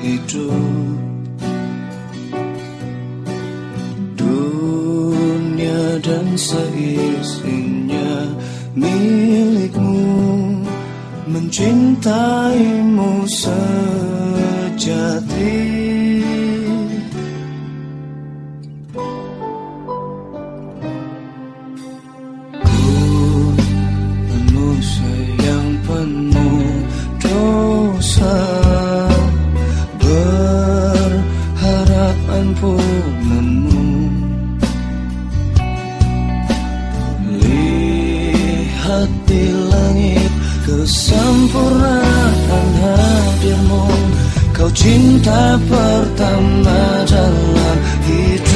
hidup. Dunia dan seisinya milikmu Mencintaimu sejati. Di langit Kesempurnaan hadirmu. Kau cinta pertama dalam hidup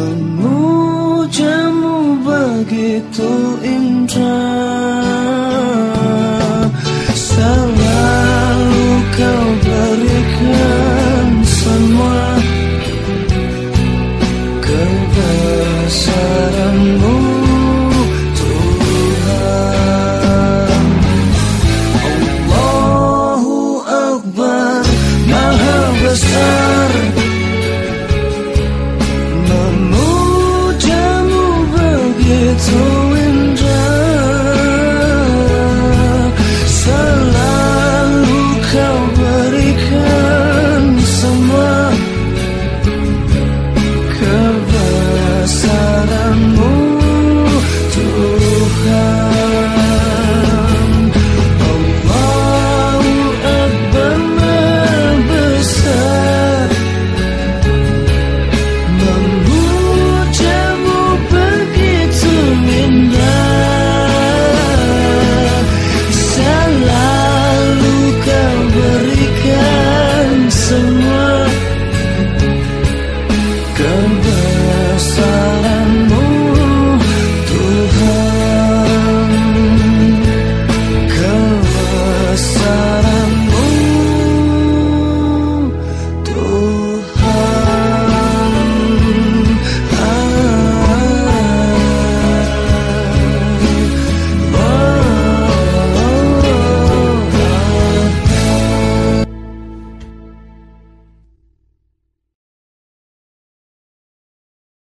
Memujamu begitu indah